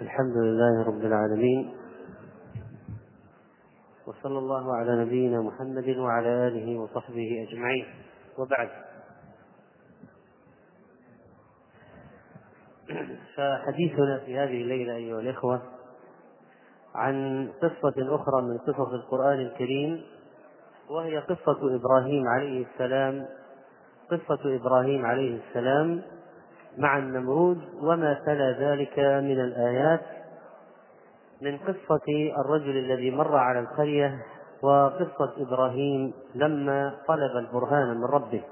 الحمد لله رب العالمين وصلى الله على نبينا محمد وعلى آله وصحبه أجمعين. وبعد فحديثنا في هذه الليلة أيها الإخوة عن قصة أخرى من قصص القرآن الكريم وهي قصة إبراهيم عليه السلام قصة إبراهيم عليه السلام مع النمرود وما تلا ذلك من الآيات من قصة الرجل الذي مر على القرية وقصة إبراهيم لما طلب البرهان من ربه.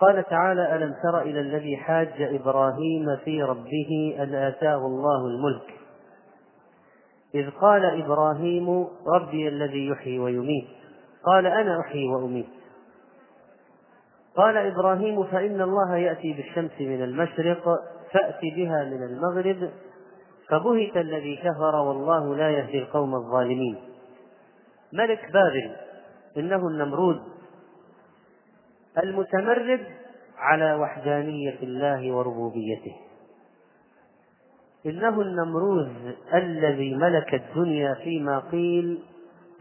قال تعالى ألم تر إلى الذي حاج إبراهيم في ربه أن آتاه الله الملك؟ إذ قال إبراهيم ربي الذي يحيي ويميت. قال أنا أحيي وأميت. قال إبراهيم فإن الله يأتي بالشمس من المشرق فأت بها من المغرب فبهت الذي كفر والله لا يهدي القوم الظالمين. ملك بابل إنه النمرود المتمرد على وحدانية الله وربوبيته. إنه النمروز الذي ملك الدنيا فيما قيل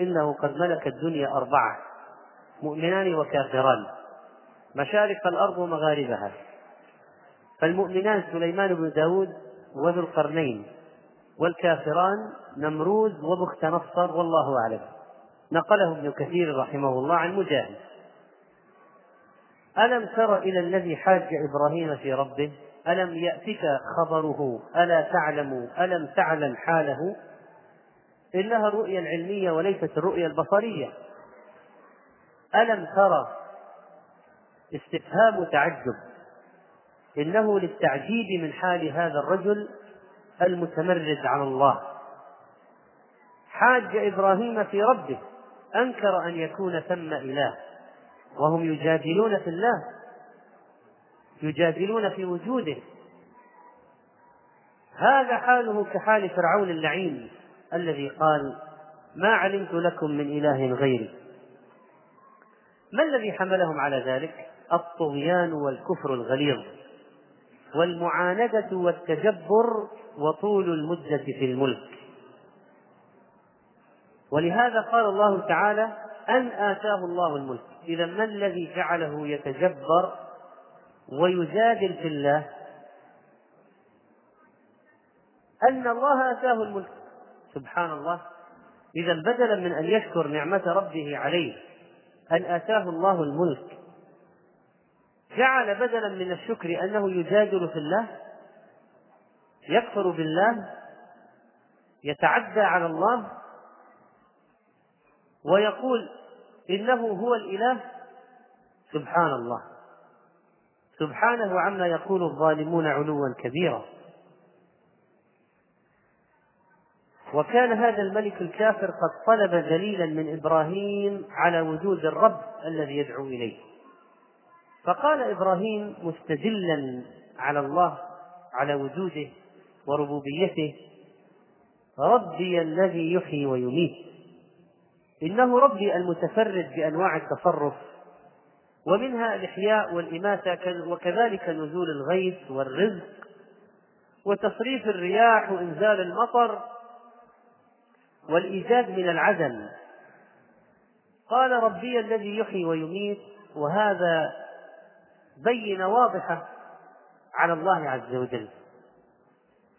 إنه قد ملك الدنيا أربعة مؤمنان وكافران. مشارق الأرض ومغاربها. فالمؤمنان سليمان بن داود وذو القرنين والكافران نمروز وبخت نصر والله أعلم. نقله ابن كثير رحمه الله عن مجاهد. ألم تر إلى الذي حاج إبراهيم في ربه؟ ألم يأتك خبره؟ ألا تعلم؟ ألم تعلم حاله؟ إنها الرؤيا العلمية وليست الرؤيا البصرية. ألم ترى استفهام تعجب إنه للتعجيب من حال هذا الرجل المتمرد على الله. حاج إبراهيم في ربه. أنكر أن يكون ثم إله. وهم يجادلون في الله. يجادلون في وجوده. هذا حاله كحال فرعون اللعين الذي قال ما علمت لكم من إله غيري. ما الذي حملهم على ذلك؟ الطغيان والكفر الغليظ والمعاندة والتجبر وطول المدة في الملك. ولهذا قال الله تعالى أن آتاه الله الملك. إذا ما الذي جعله يتجبر ويجادل في الله؟ أن الله آتاه الملك. سبحان الله إذا بدلا من أن يشكر نعمة ربه عليه أن آتاه الله الملك. جعل بدلا من الشكر أنه يجادل في الله يكفر بالله يتعدى على الله ويقول إنه هو الإله سبحان الله سبحانه عما يقول الظالمون علوا كبيرا. وكان هذا الملك الكافر قد طلب دليلا من إبراهيم على وجود الرب الذي يدعو إليه. فقال إبراهيم مستدلا على الله على وجوده وربوبيته ربي الذي يحيي ويميت. إنه ربي المتفرد بأنواع التصرف ومنها الإحياء والإماتة وكذلك نزول الغيث والرزق وتصريف الرياح وإنزال المطر والإيجاد من العدم قال ربي الذي يحيي ويميت وهذا بينة واضحة على الله عز وجل.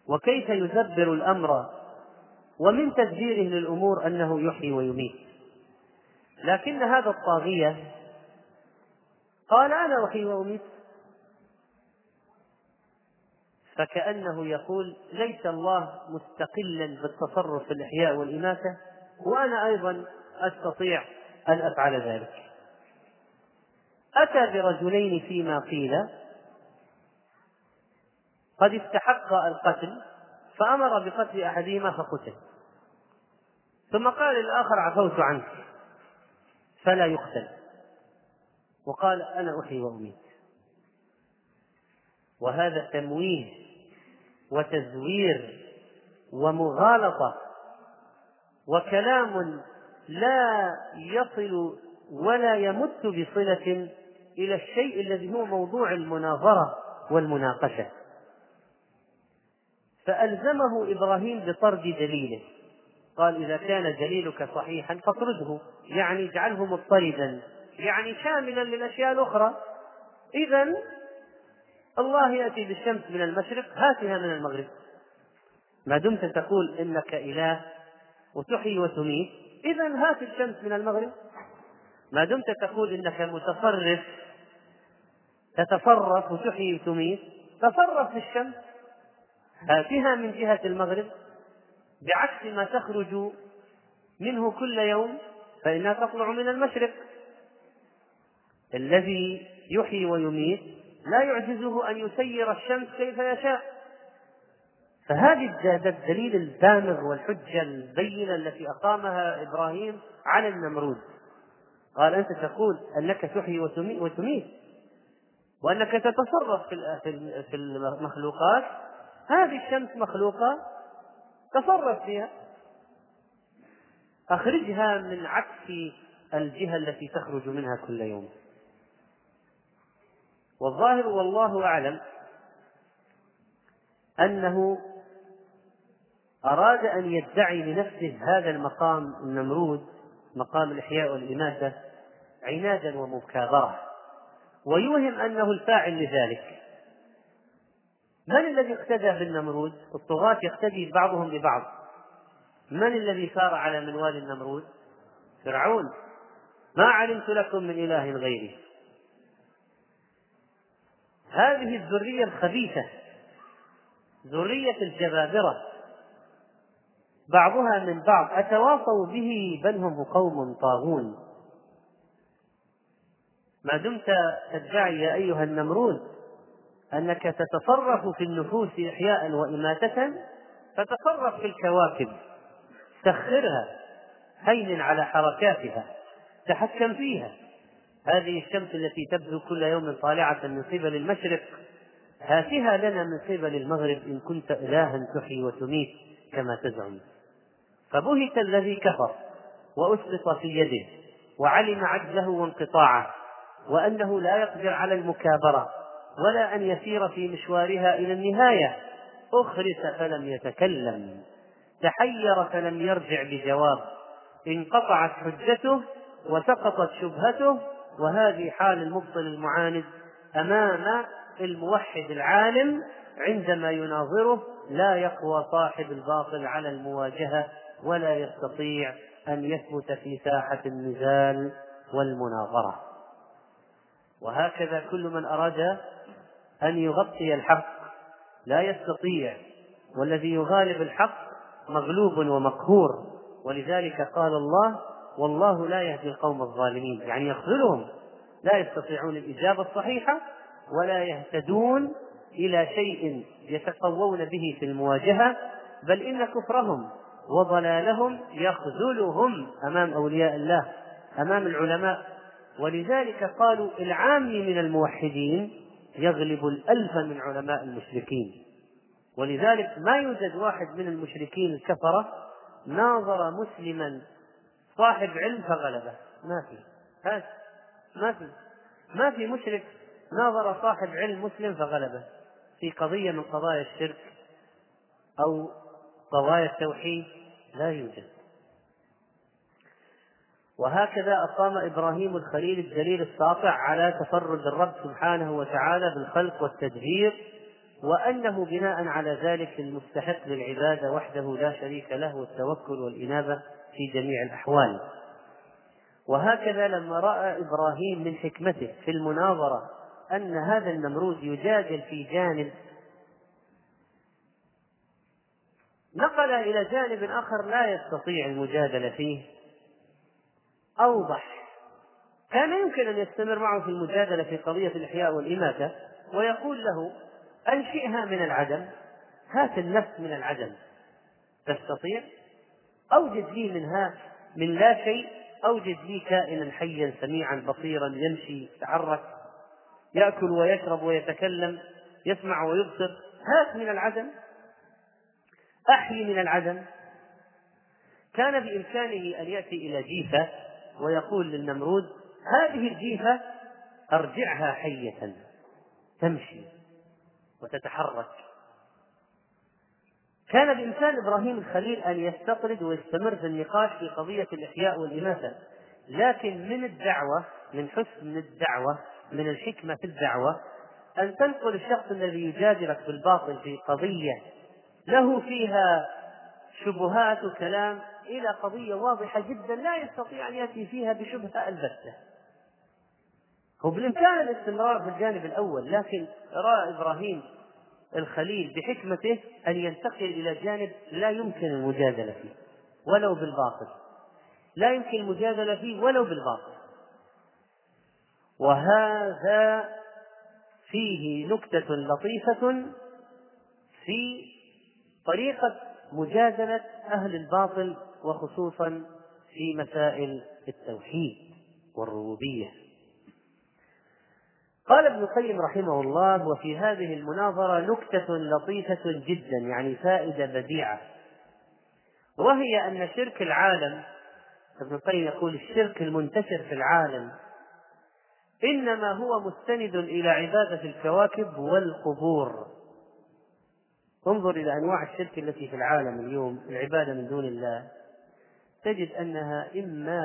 وكيف يدبر الأمر؟ ومن تدبيره للأمور أنه يحيي ويميت. لكن هذا الطاغية قال أنا أحيي وأميت. فكأنه يقول ليس الله مستقلا بالتصرف في الإحياء والإماتة وأنا أيضا أستطيع أن أفعل ذلك. أتى برجلين فيما قيل. قد استحق القتل فأمر بقتل أحدهما فقتل. ثم قال للآخر عفوت عنك فلا يقتل. وقال أنا أحيي وأميت. وهذا تمويه وتزوير ومغالطة وكلام لا يصل ولا يمت بصلة إلى الشيء الذي هو موضوع المناظرة والمناقشة. فألزمه إبراهيم بطرد دليله قال إذا كان دليلك صحيحا فاطرده يعني اجعله مضطردا يعني شاملا للأشياء الأخرى. إذا الله يأتي بالشمس من المشرق هاتها من المغرب. ما دمت تقول إنك إله وتحيي وتميت. إذا هات الشمس من المغرب. ما دمت تقول إنك متصرف تتصرف وتحيي وتميت. تصرف في الشمس هاتها من جهة المغرب. بعكس ما تخرج منه كل يوم فإنها تطلع من المشرق. الذي يحيي ويميت لا يعجزه أن يسير الشمس كيف يشاء. فهذه الدليل البامغ والحجة البينة التي أقامها إبراهيم على النمرود. قال أنت تقول أنك تحيي وتميت. وأنك تتصرف في المخلوقات. هذه الشمس مخلوقة تصرف فيها. أخرجها من عكس الجهة التي تخرج منها كل يوم. والظاهر والله أعلم أنه أراد أن يدعي لنفسه هذا المقام النمرود مقام الإحياء والإماتة عنادا ومكابرة. ويوهم أنه الفاعل لذلك. من الذي اقتدى بالنمرود؟ الطغاة يقتدي بعضهم ببعض. من الذي سار على منوال النمرود؟ فرعون. ما علمت لكم من إله غيري. هذه الذرية الخبيثة ذرية الجبابرة. بعضها من بعض. أتواصوا به بل هم قوم طاغون. ما دمت تدعي يا أيها النمرود أنك تتصرف في النفوس إحياء وإماتة فتصرف في الكواكب. سخرها هين على حركاتها تحكم فيها. هذه الشمس التي تبدو كل يوم طالعة من قبل المشرق هاتها لنا من قبل المغرب إن كنت إلها تحيي وتميت كما تزعم. فبهت الذي كفر وأسقط في يده وعلم عجزه وانقطاعه. وأنه لا يقدر على المكابرة ولا أن يسير في مشوارها إلى النهاية. أخرس فلم يتكلم. تحير فلم يرجع بجواب. انقطعت حجته وسقطت شبهته وهذه حال المبطل المعاند أمام الموحد العالم عندما يناظره لا يقوى صاحب الباطل على المواجهة ولا يستطيع أن يثبت في ساحة النزال والمناظرة. وهكذا كل من أراد أن يغطي الحق لا يستطيع. والذي يغالب الحق مغلوب ومقهور. ولذلك قال الله والله لا يهدي القوم الظالمين. يعني يخذلهم. لا يستطيعون الإجابة الصحيحة ولا يهتدون إلى شيء يتقوون به في المواجهة. بل إن كفرهم وضلالهم يخذلهم أمام أولياء الله أمام العلماء. ولذلك قالوا العامي من الموحدين يغلب الألف من علماء المشركين. ولذلك ما يوجد واحد من المشركين الكفرة ناظر مسلما صاحب علم فغلبه. ما في. ما في. ما في مشرك ناظر صاحب علم مسلم فغلبه. في قضية من قضايا الشرك أو قضايا التوحيد لا يوجد. وهكذا أقام إبراهيم الخليل الدليل الساطع على تفرد الرب سبحانه وتعالى بالخلق والتدبير وأنه بناء على ذلك المستحق للعبادة وحده لا شريك له والتوكل والإنابة في جميع الأحوال. وهكذا لما رأى إبراهيم من حكمته في المناظرة أن هذا النمرود يجادل في جانب نقل إلى جانب آخر لا يستطيع المجادلة فيه. أوضح. كان يمكن أن يستمر معه في المجادلة في قضية الإحياء والإماتة ويقول له أنشئها من العدم هات النفس من العدم. تستطيع؟ أوجد لي منها من لا شيء أوجد لي كائنا حيا سميعا بصيرا يمشي يتحرك يأكل ويشرب ويتكلم يسمع ويبصر. هات من العدم. أحيي من العدم. كان بإمكانه أن يأتي إلى جيفة ويقول للنمرود هذه الجيفة أرجعها حية تمشي وتتحرك. كان بإمكان إبراهيم الخليل أن يستطرد ويستمر في النقاش في قضية الإحياء والإماتة لكن من الدعوة من حسن الدعوة من الحكمة في الدعوة أن تنقل الشخص الذي يجادلك بالباطل في قضية له فيها شبهات وكلام إلى قضية واضحة جدا لا يستطيع أن يأتي فيها بشبهة البتة. هو بالإمكان الاستمرار في الجانب الأول لكن رأى إبراهيم الخليل بحكمته أن ينتقل إلى جانب لا يمكن المجادلة فيه ولو بالباطل. لا يمكن المجادلة فيه ولو بالباطل. وهذا فيه نكتة لطيفة في طريقة مجادلة أهل الباطل وخصوصا في مسائل التوحيد والربوبية. قال ابن القيم رحمه الله وفي هذه المناظرة نكتة لطيفة جدا يعني فائدة بديعة. وهي أن شرك العالم ابن القيم يقول الشرك المنتشر في العالم إنما هو مستند إلى عبادة الكواكب والقبور. انظر إلى أنواع الشرك التي في العالم اليوم العبادة من دون الله. تجد أنها إما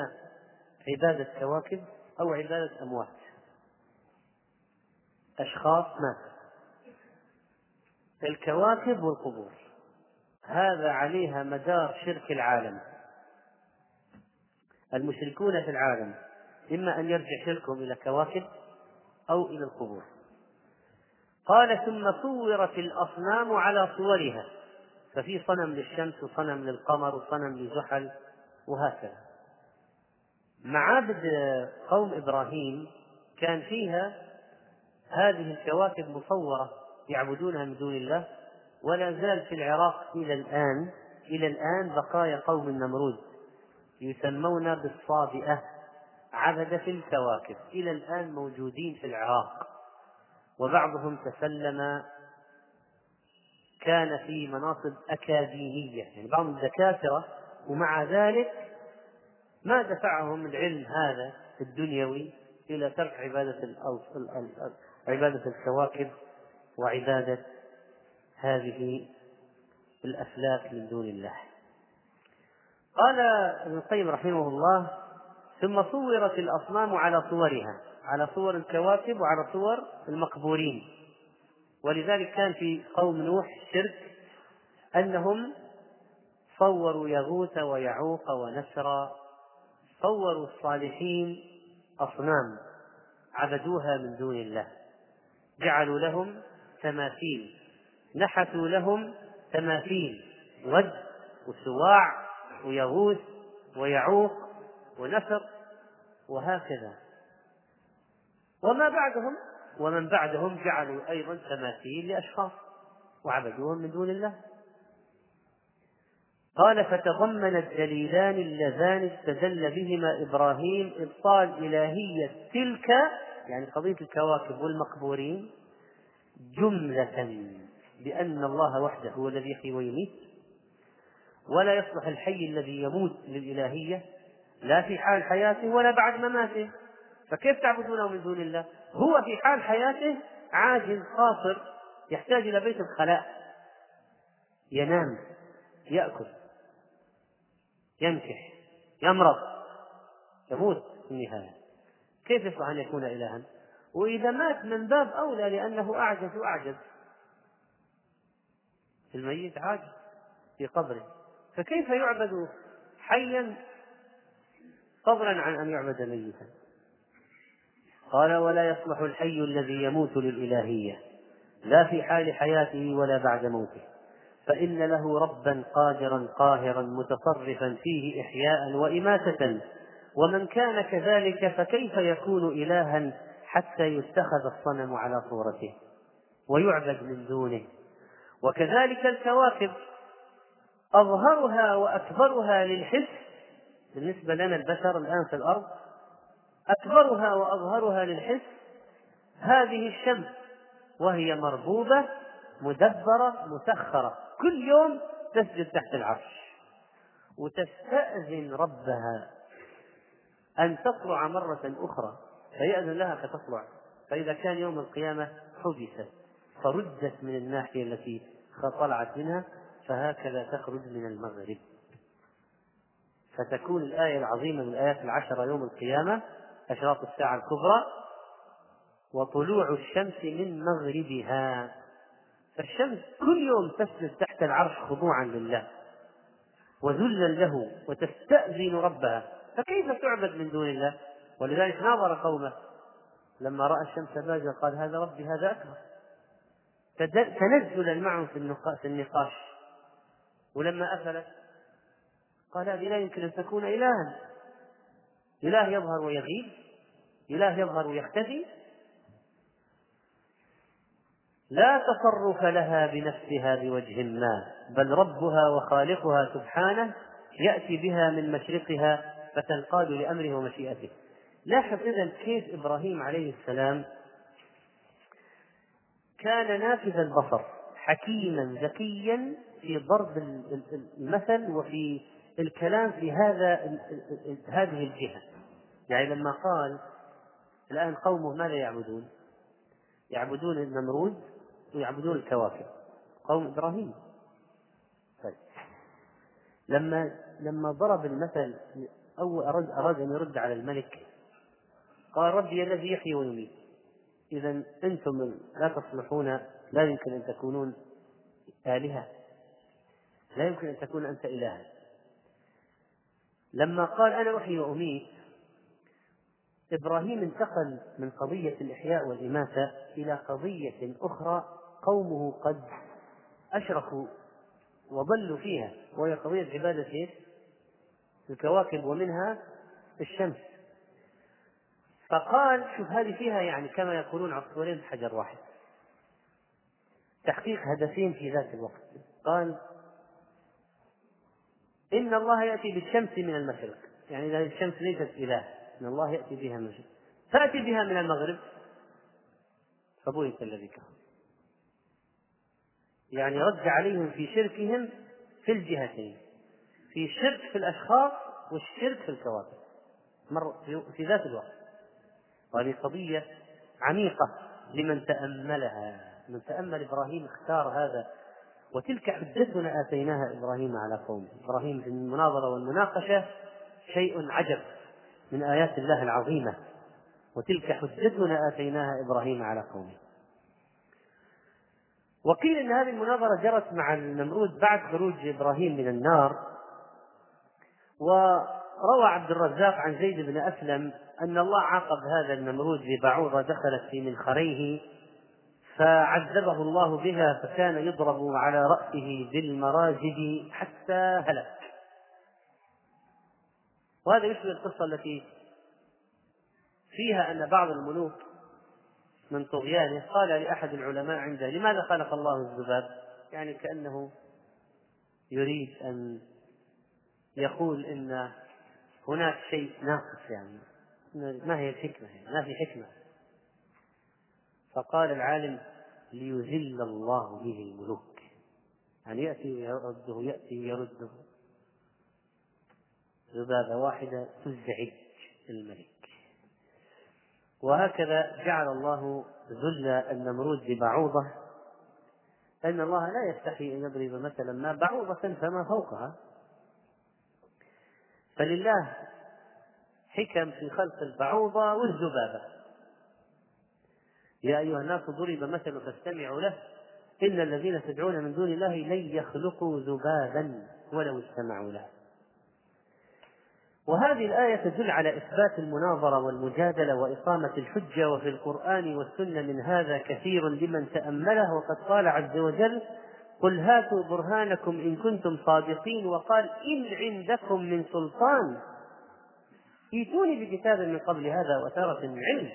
عبادة كواكب أو عبادة أموات. أشخاص ماتوا الكواكب والقبور. هذا عليها مدار شرك العالم. المشركون في العالم إما أن يرجع شركهم إلى كواكب أو إلى القبور. قال ثم صورت الأصنام على صورها. ففي صنم للشمس وصنم للقمر وصنم لزحل وهكذا. معابد قوم إبراهيم كان فيها هذه الكواكب مصورة يعبدونها من دون الله ولا زال في العراق إلى الآن إلى الآن بقايا قوم النمرود يسمون بالصابئة عبدة الكواكب. إلى الآن موجودين في العراق. وبعضهم تسلم كان في مناصب أكاديمية. يعني بعض الدكاترة ومع ذلك ما دفعهم العلم هذا الدنيوي إلى ترك عبادة عبادة الكواكب وعبادة هذه الأفلاك من دون الله. قال ابن القيم رحمه الله ثم صورت الأصنام على صورها على صور الكواكب وعلى صور المقبورين. ولذلك كان في قوم نوح شرك أنهم صوروا يغوث ويعوق ونسرا صوروا الصالحين أصنام عبدوها من دون الله. جعلوا لهم تماثيل نحتوا لهم تماثيل ود وسواع ويغوث ويعوق ونسر وهكذا. وما بعدهم ومن بعدهم جعلوا أيضا تماثيل لأشخاص وعبدوهم من دون الله. قال فتضمن الدليلان اللذان استدل بهما إبراهيم إبطال إلهية تلك يعني قضية الكواكب والمقبورين جملة بأن الله وحده هو الذي يحيي ويميت ولا يصلح الحي الذي يموت للإلهية لا في حال حياته ولا بعد مماته. فكيف تعبدونه من دون الله؟ هو في حال حياته عاجز قاصر يحتاج إلى بيت الخلاء. ينام يأكل ينكح يمرض يموت في النهاية. كيف يصلح أن يكون إلها؟ وإذا مات من باب أولى لأنه أعجز وأعجز الميت عاجز في قبره. فكيف يعبد حيا فضلا عن أن يعبد ميتا؟ قال ولا يصلح الحي الذي يموت للإلهية. لا في حال حياته ولا بعد موته. فإن له ربا قادرا قاهرا متصرفا فيه إحياء وإماتة. ومن كان كذلك فكيف يكون إلها حتى يتخذ الصنم على صورته؟ ويعبد من دونه. وكذلك الكواكب. أظهرها وأكبرها للحس. بالنسبة لنا البشر الآن في الأرض أكبرها وأظهرها للحس هذه الشمس وهي مربوبة مدبرة مسخرة. كل يوم تسجد تحت العرش وتستأذن ربها أن تطلع مرة أخرى. فيأذن لها فتطلع. فإذا كان يوم القيامة حبست فردت من الناحية التي طلعت منها فهكذا تخرج من المغرب. فتكون الآية العظيمة من الآيات العشرة يوم القيامة. أشراط الساعة الكبرى وطلوع الشمس من مغربها. فالشمس كل يوم تسجد تحت العرش خضوعا لله وذلا له وتستأذن ربها. فكيف تعبد من دون الله؟ ولذلك ناظر قومه لما رأى الشمس بازغة قال هذا ربي هذا أكبر. تنزلا معهم في النقاش. ولما أفلت قال هذه لا يمكن أن تكون إلها. إله يظهر ويغيب إله يظهر ويختفي. لا تصرف لها بنفسها بوجه ما بل ربها وخالقها سبحانه يأتي بها من مشرقها فتنقاد لأمره ومشيئته. لاحظ إذا كيف إبراهيم عليه السلام كان نافذ البصر حكيما ذكيا في ضرب المثل وفي الكلام في هذا هذه الجهة. يعني لما قال الآن قومه ماذا يعبدون؟ يعبدون النمرود ويعبدون الكواكب. قوم إبراهيم. طيب. لما لما ضرب المثل أو أراد, أراد أن يرد على الملك قال ربي الذي يحيي ويميت. إذا أنتم لا تصلحون لا يمكن أن تكونون آلهة. لا يمكن أن تكون أنت إلها. لما قال أنا أحيي وأميت إبراهيم انتقل من قضية الإحياء والإماتة إلى قضية أخرى قومه قد أشركوا وضلوا فيها وهي قضية عبادة الكواكب ومنها الشمس. فقال شوف هذه فيها يعني كما يقولون عصفورين بحجر واحد. تحقيق هدفين في ذات الوقت. قال إن الله يأتي بالشمس من المشرق. يعني إذا الشمس ليست إله. إن الله يأتي بها من المشرق فأتي بها من المغرب. فبهت الذي كفر. يعني رد عليهم في شركهم في الجهتين. في شرك في الأشخاص والشرك في الكواكب مر في ذات الوقت. وهذه قضية عميقة لمن تأملها. من تأمل إبراهيم اختار هذا. وتلك حجتنا آتيناها إبراهيم على قومه. إبراهيم في المناظرة والمناقشة شيء عجب. من آيات الله العظيمة. وتلك حجتنا آتيناها إبراهيم على قومه. وقيل إن هذه المناظرة جرت مع النمرود بعد خروج إبراهيم من النار. وروى عبد الرزاق عن زيد بن أسلم أن الله عاقب هذا النمرود ببعوضة دخلت في منخريه فعذبه الله بها فكان يضرب على رأسه بالمراجد حتى هلك. وهذا يشبه القصة التي فيها أن بعض الملوك من طغيانه قال لأحد العلماء عنده لماذا خلق الله الذباب؟ يعني كأنه يريد أن يقول إن هناك شيء ناقص يعني ما هي الحكمة يعني ما في حكمة. فقال العالم ليذل الله به الملوك. يعني يأتي ويرده يأتي ويرده ذبابة واحدة تزعج الملك. وهكذا جعل الله ذل النمرود ببعوضة أن الله لا يستحي أن يضرب مثلا ما بعوضة فما فوقها. فلله حكم في خلق البعوضة والذبابة. يا أيها الناس ضرب مثل فاستمعوا له. إن الذين تدعون من دون الله لن يخلقوا ذبابا ولو استمعوا له. وهذه الآية تدل على إثبات المناظرة والمجادلة وإقامة الحجة وفي القرآن والسنة من هذا كثير لمن تأمله وقد قال عز وجل قل هاتوا برهانكم إن كنتم صادقين وقال إن عندكم من سلطان. ائتوني بكتاب من قبل هذا وثارة من علم.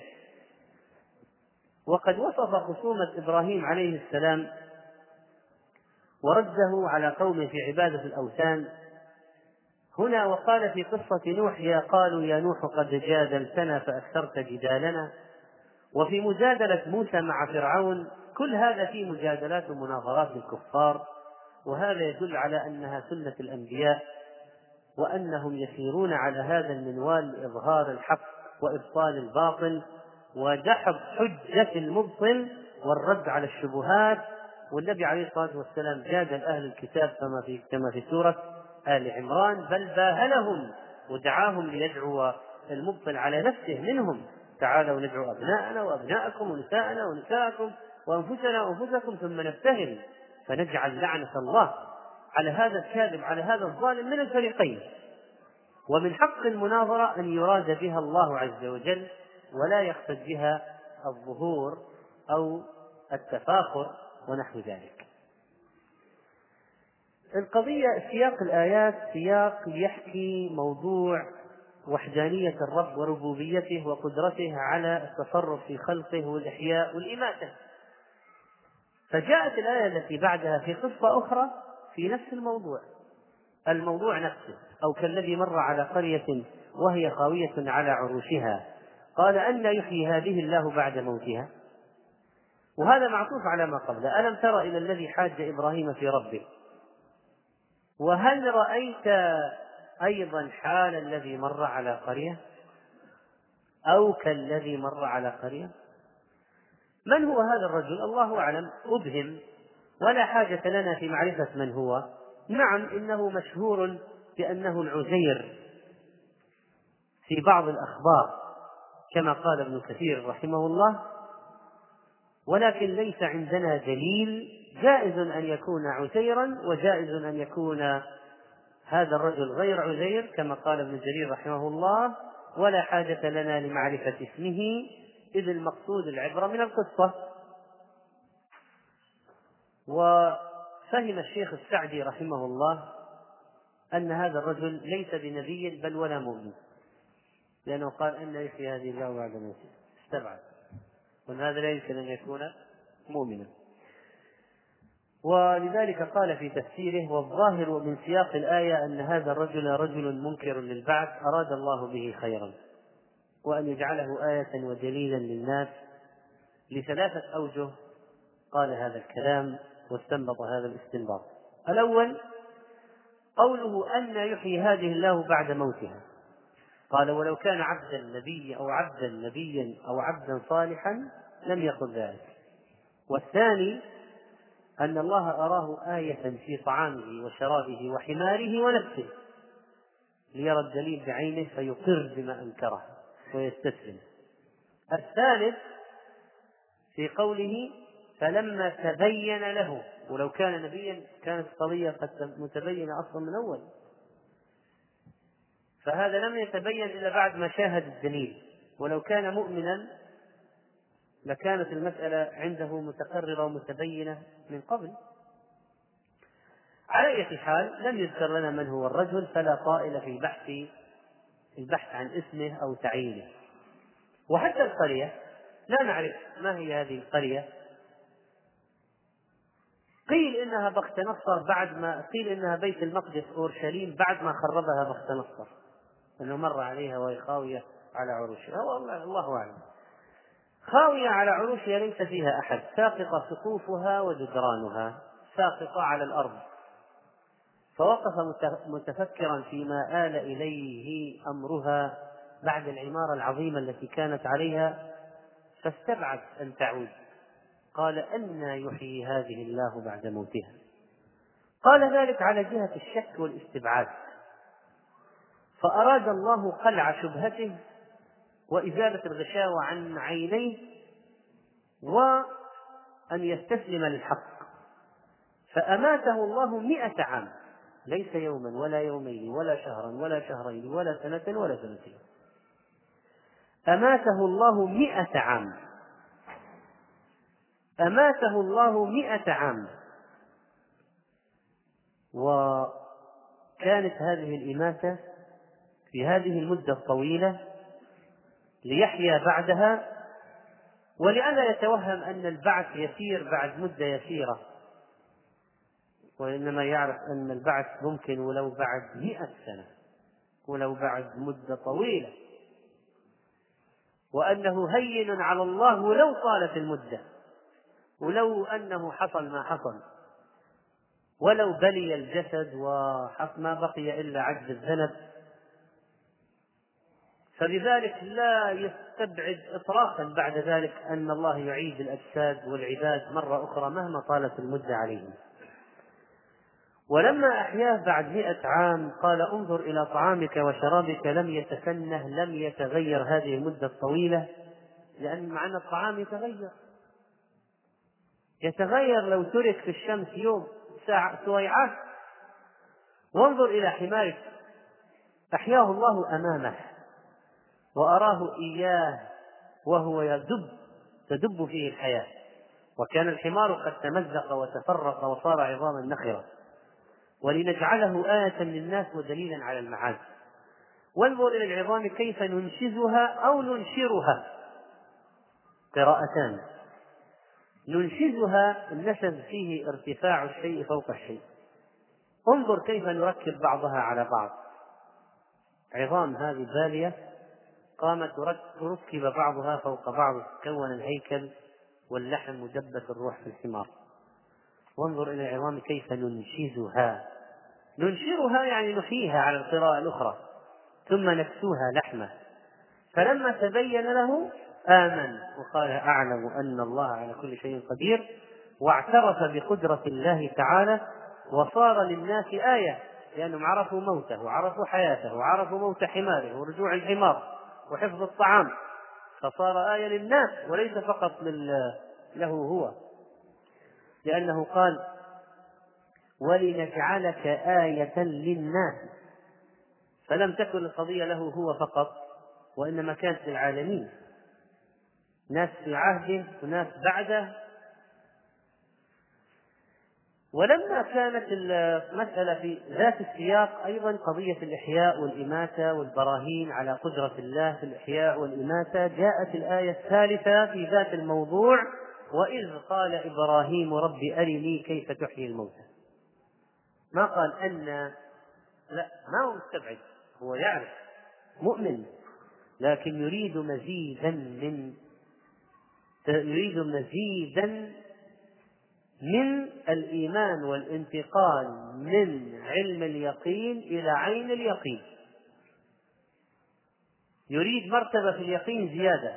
وقد وصف خصومة إبراهيم عليه السلام ورده على قومه في عبادة الأوثان هنا وقال في قصة نوح يا قالوا يا نوح قد جادلتنا فأكثرت جدالنا. وفي مجادلة موسى مع فرعون كل هذا في مجادلات ومناظرات الكفار وهذا يدل على أنها سنة الأنبياء وأنهم يسيرون على هذا المنوال لإظهار الحق وإبطال الباطل ودحض حجة المبطل والرد على الشبهات. والنبي عليه الصلاة والسلام جادل أهل الكتاب كما في كما في سورة آل عمران بل باهلهم ودعاهم ليدعو المبطل على نفسه منهم. تعالوا ندعو أبناءنا وأبناءكم ونساءنا ونساءكم وأنفسنا وأنفسكم ثم نبتهل فنجعل لعنة الله على هذا الكاذب على هذا الظالم من الفريقين. ومن حق المناظرة أن يراد بها الله عز وجل ولا يقصد بها الظهور أو التفاخر ونحو ذلك. القضية سياق الآيات سياق يحكي موضوع وحدانية الرب وربوبيته وقدرته على التصرف في خلقه والإحياء والإماتة. فجاءت الآية التي بعدها في قصة أخرى في نفس الموضوع. الموضوع نفسه أو كالذي مر على قرية وهي خاوية على عروشها. قال أن يحيي هذه الله بعد موتها. وهذا معطوف على ما قبله ألم تر إلى الذي حاج إبراهيم في ربه؟ وهل رأيت أيضا حال الذي مر على قرية؟ أو كالذي مر على قرية؟ من هو هذا الرجل؟ الله أعلم. أبهم. ولا حاجة لنا في معرفة من هو. نعم إنه مشهور بأنه العزير في بعض الأخبار كما قال ابن كثير رحمه الله. ولكن ليس عندنا دليل جائز أن يكون عزيرا وجائز أن يكون هذا الرجل غير عزير كما قال ابن جرير رحمه الله ولا حاجة لنا لمعرفة اسمه إذ المقصود العبرة من القصة. وفهم الشيخ السعدي رحمه الله أن هذا الرجل ليس بنبي بل ولا مؤمن. لأنه قال أن يحيي هذه الله بعد موته استبعد. وأن هذا لا يمكن أن يكون مؤمنا. ولذلك قال في تفسيره والظاهر من سياق الآية أن هذا الرجل رجل منكر للبعث أراد الله به خيرا وأن يجعله آية ودليلا للناس. لثلاثة أوجه قال هذا الكلام واستنبط هذا الاستنباط. الأول قوله أن يحيي هذه الله بعد موتها. قال ولو كان عبدا نبيا أو عبدا نبيا أو عبدا صالحا لم يقل ذلك. والثاني أن الله أراه آية في طعامه وشرابه وحماره ونفسه. ليرى الدليل بعينه فيقر بما أنكره ويستسلم. الثالث في قوله فلما تبين له ولو كان نبيا كانت القضية قد متبينة أصلا من أول. فهذا لم يتبين إلا بعد ما شاهد الدليل. ولو كان مؤمنا لكانت المسألة عنده متقررة ومتبينة من قبل. على أي حال لم يذكر لنا من هو الرجل فلا طائل في بحث البحث عن اسمه أو تعيينه. وحتى القرية لا نعرف ما هي هذه القرية. قيل إنها بخت نصر بعد ما قيل إنها بيت المقدس أورشليم بعد ما خربها بخت نصر. أنه مر عليها وهي خاوية على عروشها. والله الله أعلم. خاوية على عروشها ليس فيها أحد. ساقطة سقوفها وجدرانها. ساقطة على الأرض. فوقف متفكرا فيما آل إليه أمرها بعد العمارة العظيمة التي كانت عليها فاستبعد أن تعود. قال أنى يحيي هذه الله بعد موتها. قال ذلك على جهة الشك والاستبعاد. فأراد الله قلع شبهته وإزالة الغشاوة عن عينيه وأن يستسلم للحق. فأماته الله مئة عام. ليس يوما ولا يومين ولا شهرا ولا شهرين ولا سنة ولا سنتين. أماته الله مئة عام. أماته الله مئة عام. وكانت هذه الإماتة في هذه المدة الطويلة ليحيا بعدها ولئلا يتوهم أن البعث يسير بعد مدة يسيرة. وإنما يعرف أن البعث ممكن ولو بعد مئة سنة ولو بعد مدة طويلة. وأنه هين على الله ولو طالت المدة ولو أنه حصل ما حصل. ولو بلي الجسد وما بقي إلا عجز الذنب. فبذلك لا يستبعد إطلاقا بعد ذلك أن الله يعيد الأجساد والعباد مرة أخرى مهما طالت المدة عليهم. ولما أحياه بعد مئة عام قال انظر إلى طعامك وشرابك لم يتسنه لم يتغير هذه المدة الطويلة لأن مع أن الطعام يتغير. يتغير لو ترك في الشمس يوم ساعة سويعات وانظر إلى حمارك أحياه الله أمامه. وأراه إياه وهو يدب تدب فيه الحياة. وكان الحمار قد تمزق وتفرق وصار عظاما نخرة. ولنجعله آية للناس ودليلا على المعاد. وانظر إلى العظام كيف ننشزها أو ننشرها. قراءتان. ننشزها النشز فيه ارتفاع الشيء فوق الشيء. انظر كيف نركب بعضها على بعض. عظام هذه بالية قامت ركب بعضها فوق بعض كون الهيكل واللحم مدبت الروح في الحمار. وانظر إلى العظام كيف ننشزها. ننشرها يعني نحييها على القراءة الأخرى ثم نكسوها لحمة. فلما تبين له آمن. وقال أعلم أن الله على كل شيء قدير. واعترف بقدرة الله تعالى وصار للناس آية. لأنهم عرفوا موته وعرفوا حياته وعرفوا موت حماره ورجوع الحمار. وحفظ الطعام. فصار آية للناس وليس فقط له هو. لأنه قال ولنجعلك آية للناس. فلم تكن القضية له هو فقط وإنما كانت للعالمين. ناس في عهده وناس بعده ولما كانت المسألة في ذات السياق أيضا قضية الإحياء والإماتة والبراهين على قدرة الله في الإحياء والإماتة جاءت الآية الثالثة في ذات الموضوع وإذ قال إبراهيم رب أرني كيف تحيي الموتى. ما قال أن لا ما هو مستبعد هو يعرف مؤمن لكن يريد مزيدا من يريد مزيدا من الإيمان والانتقال من علم اليقين إلى عين اليقين. يريد مرتبة في اليقين زيادة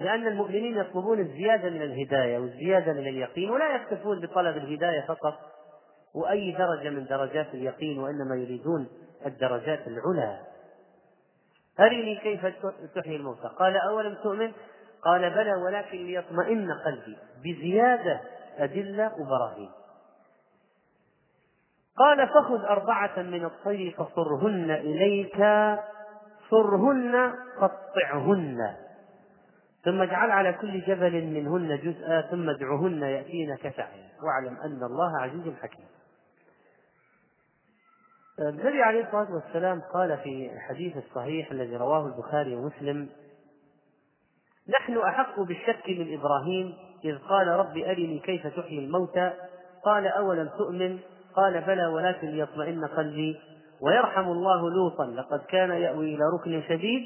لأن المؤمنين يطلبون الزيادة من الهداية والزيادة من اليقين ولا يكتفون بطلب الهداية فقط. وأي درجة من درجات اليقين وإنما يريدون الدرجات العلى. أرني كيف تحيي الموتى؟ قال أولم تؤمن قال بلى ولكن ليطمئن قلبي بزيادة أدلة وبراهين. قال فخذ أربعة من الطير فصرهن إليك صرهن قطعهن ثم اجعل على كل جبل منهن جزءا ثم ادعهن يأتينك سعيا. واعلم أن الله عزيز حكيم. النبي عليه الصلاة والسلام قال في الحديث الصحيح الذي رواه البخاري ومسلم نحن أحق بالشك من إبراهيم إذ قال رب أرني كيف تحيي الموتى؟ قال أولم تؤمن؟ قال بلى ولكن ليطمئن قلبي. ويرحم الله لوطا لقد كان يأوي إلى ركن شديد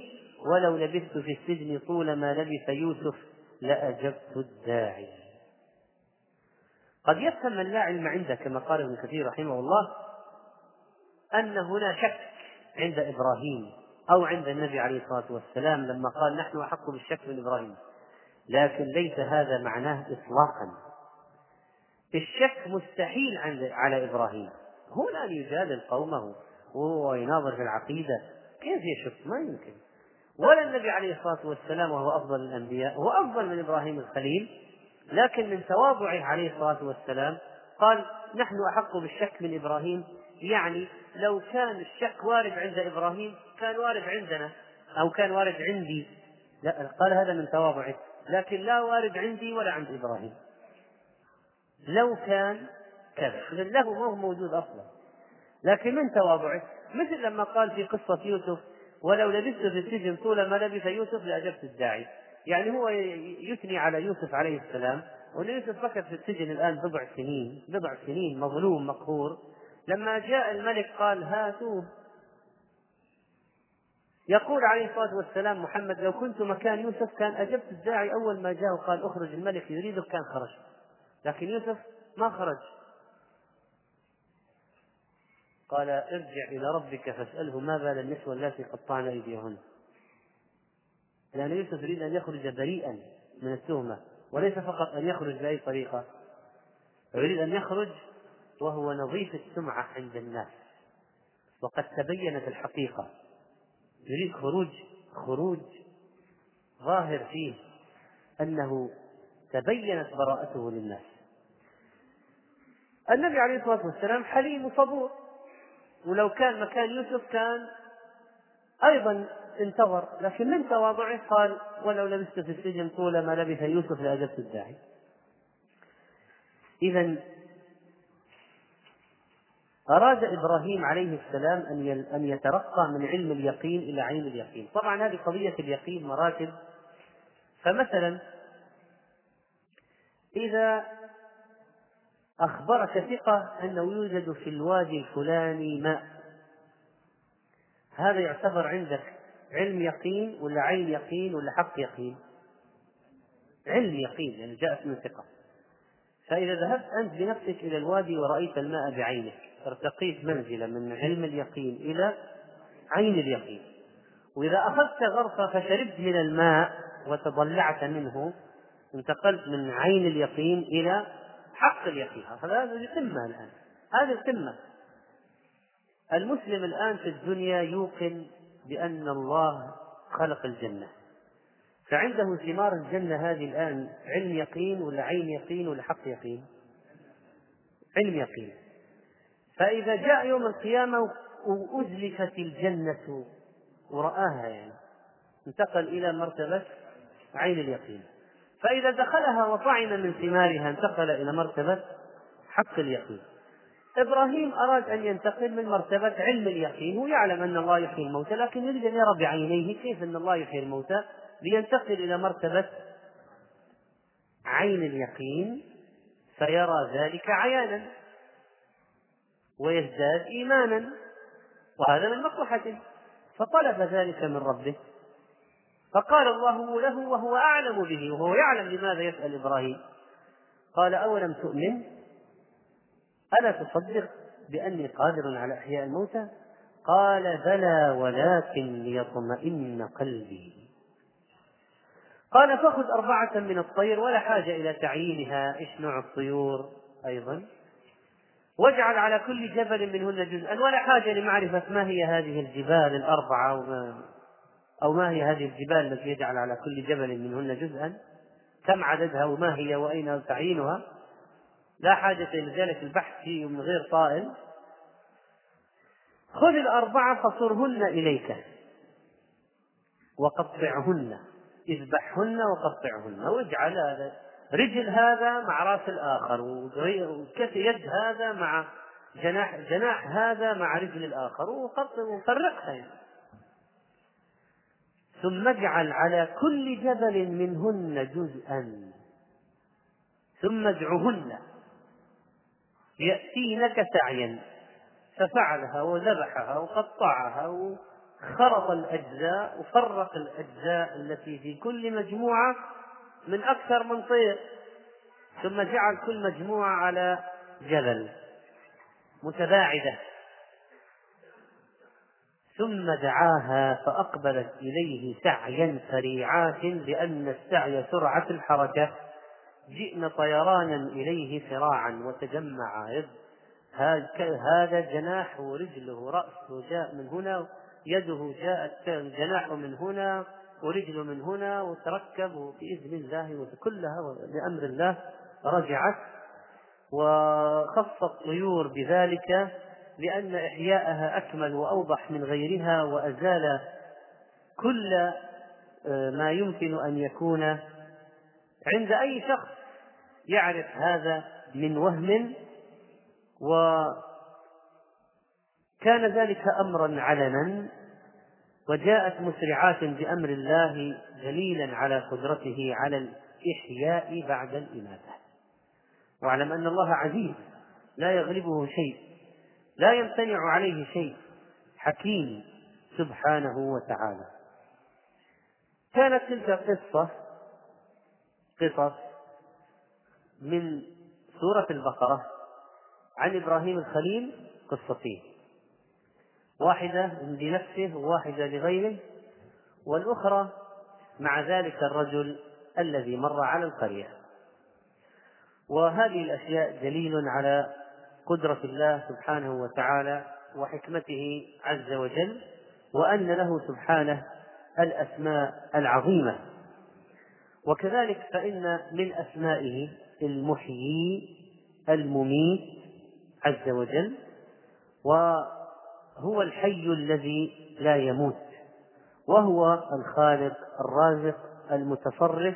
ولو لبثت في السجن طول ما لبث يوسف لأجبت الداعي. قد يفهم من لا علم عنده كما قال ابن كثير رحمه الله أن هنا شك عند إبراهيم. أو عند النبي عليه الصلاة والسلام لما قال نحن أحق بالشك من إبراهيم. لكن ليس هذا معناه إطلاقا. الشك مستحيل على إبراهيم. هو الآن يجادل قومه وهو يناظر في العقيدة. كيف يشك؟ ما يمكن. ولا النبي عليه الصلاة والسلام وهو أفضل الأنبياء هو أفضل من إبراهيم الخليل. لكن من تواضعه عليه الصلاة والسلام قال نحن أحق بالشك من إبراهيم يعني لو كان الشك وارد عند إبراهيم كان وارد عندنا أو كان وارد عندي. لا قال هذا من تواضعه. لكن لا وارد عندي ولا عند إبراهيم. لو كان كذا. له ما هو موجود أصلا. لكن من تواضعه؟ مثل لما قال في قصة يوسف ولو لبثت في السجن طول ما لبث يوسف لأجبت الداعي. يعني هو يثني على يوسف عليه السلام وأن يوسف مكث في السجن الآن بضع سنين بضع سنين مظلوم مقهور. لما جاء الملك قال هاتوه يقول عليه الصلاة والسلام محمد لو كنت مكان يوسف كان أجبت الداعي أول ما جاء وقال أخرج الملك يريدك كان خرج. لكن يوسف ما خرج. قال ارجع إلى ربك فاسأله ما بال النسوة التي قطعن أيديهن. لأن يوسف يريد أن يخرج بريئا من التهمة وليس فقط أن يخرج بأي طريقة. يريد أن يخرج وهو نظيف السمعة عند الناس. وقد تبينت الحقيقة. يريد خروج خروج ظاهر فيه أنه تبينت براءته للناس. النبي عليه الصلاة والسلام حليم وصبور. ولو كان مكان يوسف كان أيضا انتظر لكن من تواضعه؟ قال ولو لبثت في السجن طول ما لبث يوسف لأجبت الداعي. إذا أراد إبراهيم عليه السلام أن أن يترقى من علم اليقين إلى عين اليقين، طبعا هذه قضية اليقين مراتب. فمثلا إذا أخبرك ثقة أنه يوجد في الوادي الفلاني ماء هذا يعتبر عندك علم يقين ولا عين يقين ولا حق يقين؟ علم يقين يعني جاءت من ثقة. فإذا ذهبت أنت بنفسك إلى الوادي ورأيت الماء بعينك ارتقيت منزلة من علم اليقين إلى عين اليقين. وإذا أخذت غرفة فشربت من الماء وتضلعت منه انتقلت من عين اليقين إلى حق اليقين. هذا القمة الآن. هذه القمة. المسلم الآن في الدنيا يوقن بأن الله خلق الجنة. فعنده ثمار الجنة هذه الآن علم يقين ولا عين يقين ولا حق يقين؟ علم يقين. فإذا جاء يوم القيامة وأزلفت الجنة ورآها يعني انتقل إلى مرتبة عين اليقين. فإذا دخلها وطعم من ثمارها انتقل إلى مرتبة حق اليقين. إبراهيم أراد أن ينتقل من مرتبة علم اليقين هو يعلم أن الله يحيي الموتى لكن يريد أن يرى بعينيه كيف أن الله يحيي الموتى؟ لينتقل إلى مرتبة عين اليقين فيرى ذلك عيانا. ويزداد إيمانا وهذا من مصلحته. فطلب ذلك من ربه. فقال الله له وهو أعلم به وهو يعلم لماذا يسأل إبراهيم. قال أولم تؤمن؟ ألا تصدق بأني قادر على إحياء الموتى؟ قال بلى ولكن ليطمئن قلبي. قال فخذ أربعة من الطير ولا حاجة إلى تعيينها. إيش نوع الطيور أيضا. واجعل على كل جبل منهن جزءا. ولا حاجة لمعرفة ما هي هذه الجبال الأربعة وما أو ما هي هذه الجبال التي يجعل على كل جبل منهن جزءا. كم عددها وما هي وأين تعيينها لا حاجة إلى ذلك. البحث فيه من غير طائل. خذ الأربعة فصرهن إليك. وقطعهن. اذبحهن وقطعهن. واجعل هذا رجل هذا مع راس الآخر وكف يد هذا مع جناح جناح هذا مع رجل الآخر وفرقها يعني. ثم اجعل على كل جبل منهن جزءا. ثم ادعهن. يأتينك سعيا. ففعلها وذبحها وقطعها وخرط الأجزاء وفرق الأجزاء التي في كل مجموعة من أكثر من طير ثم جعل كل مجموعة على جبل متباعدة. ثم دعاها فأقبلت إليه سعيا سريعات لأن السعي سرعة الحركة. جئن طيرانا إليه سراعا وتجمع يد. هذا جناح ورجله رأسه جاء من هنا يده جاءت جناحه من هنا. ورجله من هنا وتركب بإذن الله وكلها بأمر الله رجعت وخص الطيور بذلك لأن إحياءها أكمل وأوضح من غيرها وأزال كل آه، ما يمكن أن يكون عند أي شخص يعرف هذا من وهم وكان ذلك أمرا علنا. وجاءت مسرعات بأمر الله دليلا على قدرته على الإحياء بعد الإماتة. واعلم أن الله عزيز لا يغلبه شيء لا يمتنع عليه شيء حكيم سبحانه وتعالى. كانت تلك قصة قصص من سورة البقرة عن إبراهيم الخليل قصتين. واحدة لنفسه وواحدة لغيره والأخرى مع ذلك الرجل الذي مر على القرية. وهذه الأشياء دليل على قدرة الله سبحانه وتعالى وحكمته عز وجل وأن له سبحانه الأسماء العظيمة. وكذلك فإن من أسمائه المحيي المميت عز وجل وهو الحي الذي لا يموت وهو الخالق الرازق المتصرف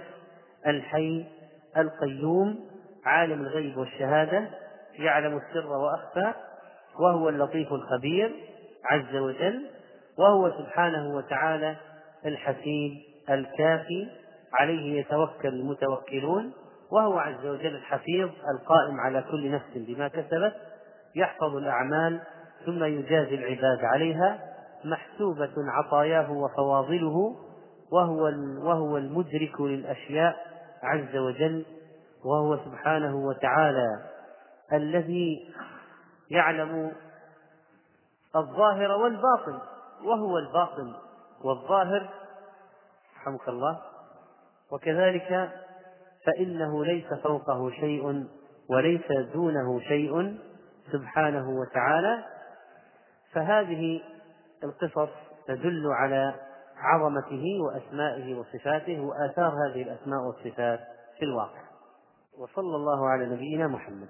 الحي القيوم عالم الغيب والشهادة يعلم السر وأخفى وهو اللطيف الخبير عز وجل وهو سبحانه وتعالى الحسيب الكافي عليه يتوكل المتوكلون وهو عز وجل الحفيظ القائم على كل نفس بما كسبت يحفظ الأعمال ثم يجازي العباد عليها محسوبة عطاياه وفواضله وهو وهو المدرك للأشياء عز وجل وهو سبحانه وتعالى الذي يعلم الظاهر والباطن وهو الباطن والظاهر. رحمك الله. وكذلك فإنه ليس فوقه شيء وليس دونه شيء سبحانه وتعالى. فهذه القصص تدل على عظمته وأسمائه وصفاته وآثار هذه الأسماء والصفات في الواقع. وصلى الله على نبينا محمد.